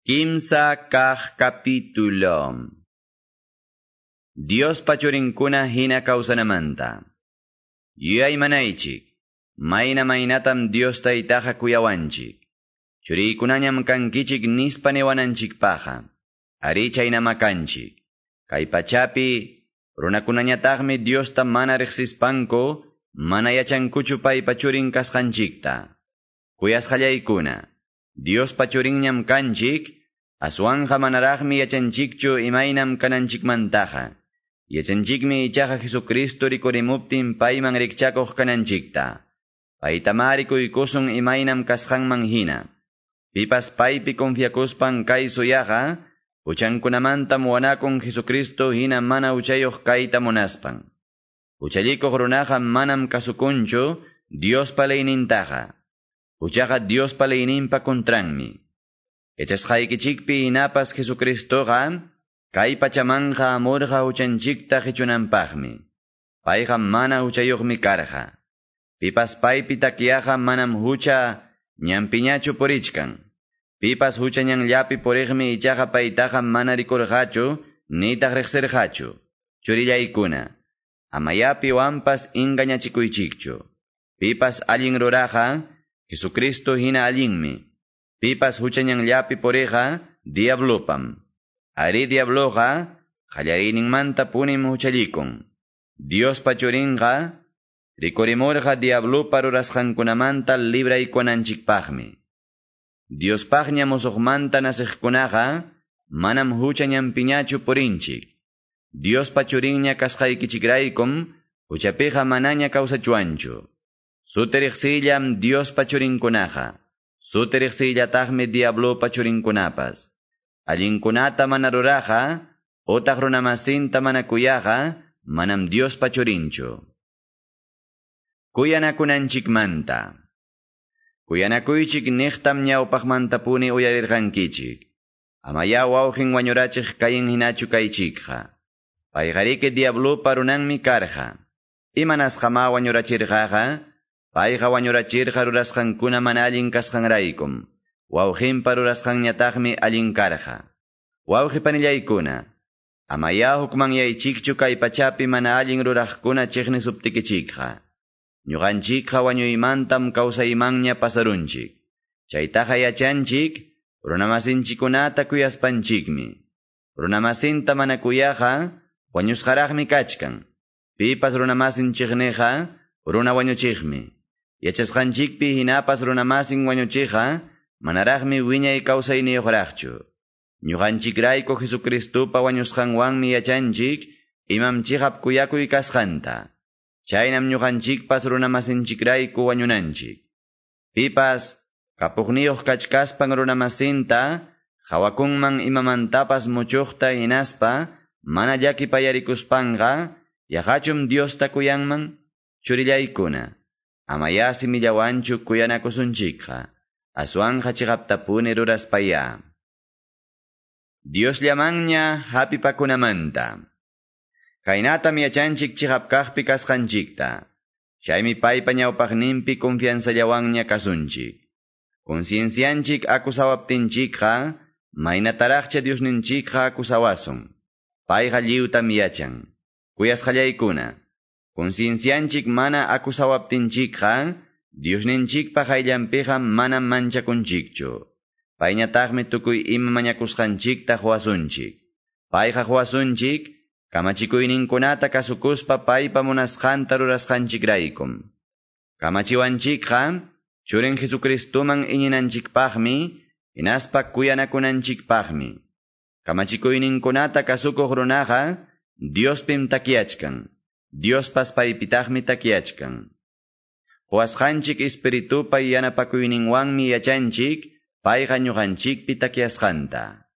Kimsa kah capítulo. Dios pachurinkuna hina kausanamanta. Yuyay manaychik. Mayna maynatam Dios taytaja kuyawanchik. Churiykunañam kankichik nispa niwananchikpaja. Ari chaynamakanchik. Kay pachapi, runakunañataqmi Diosta mana riqsispanko, mana yachankuchu pay pachurin kasqanchikta. Kuyasqallaykuna. Dios pachurinñam kanchik, aswanja manaraqmi yachanchikchu imaynam kananchikmantaja. Yachanchikmi ichaja Jesucristo rikurimuptin payman rikchakuq kananchikta. Paytamari kuykusun imaynam kasqanman hina. Pipas paypi confiakuspan kay suyaja, uchankunamantam wanakun Jesucristo hina mana uchayuq kayta munaspan. Uchallikuq runaqa manam kasukunchu Dios palaynintaja. Uchaqa Dios palayninpa contranmi. Echasqaykichikpi hinapas Jesucristoqa, kay pachamanja amurqa uchanchikta hichunanpaqmi. Payqa mana uchayuqmi karqa. Pipas paypi takiyaqa manam hucha ñampiñachu purichkan. Pipas hucha ñanllapi puriqmi ichaqa paytaqa mana rikurqachu, nitaq riqsirqachu. Churillaykuna. Amayapi wampas ingañachikuychikchu. Pipas allin ruraqa, Jesucristo hina allinmi. Pipas huchañanllapi puriqa, diablopam. Ari diabloqa, qallariyninmanta punim huchallikun. Dios pachurinqa, rikurimurqa diablopa rurasqankunamanta libraykunanchikpaqmi. Diospaqña musuqmanta nasiqkunaqa, manam huchañampiñachu purinchik. Dios pachurinña kasqaykichikraykum, huchapiqa manaña kawsachuanchu. Suteriqsillam Dios pachurinkunaqa. Suteriqsillataqmi diablo pachurinkunapas. Allinkunata mana ruraqa, otaq runamasinta mana kuyaqa, manam Dios pachurinchu. Kuyanakunanchikmanta. Kuyanakuychik niqtam ñawpaqmantapuni uyarirqankichik. Amaya wawqin wañurachik kayin hinachu kaychikqa. Payqariki diablupa runanmi karqa. Imanasqama wañurachirqaqa, payqa wañurachirqa rurasqankuna mana allin kasqanraykum. Wawqinpa rurasqanñataqmi allin karqa. Wawqi panillaykuna. Amaya hukmanyaychikchu kay pachapi mana allin ruraqkuna chiqnisuptikichikqa. Ñuqanchikqa wañuymantam kawsaymanña pasarunchik. Chaytaqa yachanchik, runamasinchikunata kuyaspanchikmi. Runamasinta mana kuyaqa, wañusqaraqmi kachkan. Pipas runamasinchikneqa, runa wañuchikmi. Yachasqanchikpi hinapas runamasin wañuchiqa, manaraqmi wiñay kawsayniyuqraqchu. Ñuqanchikrayku Jesucristupa wañusqanwanmi yachanchik, imam chihap kuyakuy kasqanta. Chaynam ñuqanchikpas runamasinchikrayku wañunanchik. Pipas, kapuqniyuq kachkaspan runamasinta, hawakunman imamantapas muchuqta hinaspa, mana llakipayarikuspanqa, yaqachum Diosta kuyanman, churillaykuna. Amayasi millawanchu kuyanakusunchikqa, aswanja chiqaptapuni ruraspaya. Dios llamanña hapipakunamanta. Kaynatam yachanchik chihapkaqpi kasqanchikta. Chaymi paypa ñawpaqninpi confianzallawanña kasunchik. Conciencianchik akusawaptinchikqa, maynataraqcha Diosninchikqa akusawasun. Payqa lliwtam yachan. Kuyasqallaykuna. Conciencianchik mana akusawaptinchikqa, Diosninchikpa qayllanpiqa manam manchakunchikchu. Payñataqmi tukuy ima mañakusqanchikta huasunchik. Payqa huasunchik, kamachikuyninkunata kasukuspa paypa munasqanta rurasqanchikraykum. Kamachiwanchikqa, churin Jesucristuman iñinanchikpaqmi, hinaspa kuyanakunanchikpaqmi. Kamachikuyninkunata kasukuq runaqa, Diospim takiyachkan. Diospas paypitaqmi takiyachkan. Huasqanchik espiritupa yanapakuyninwanmi yachanchik, payqa ñuqanchikpi takiyasqanta.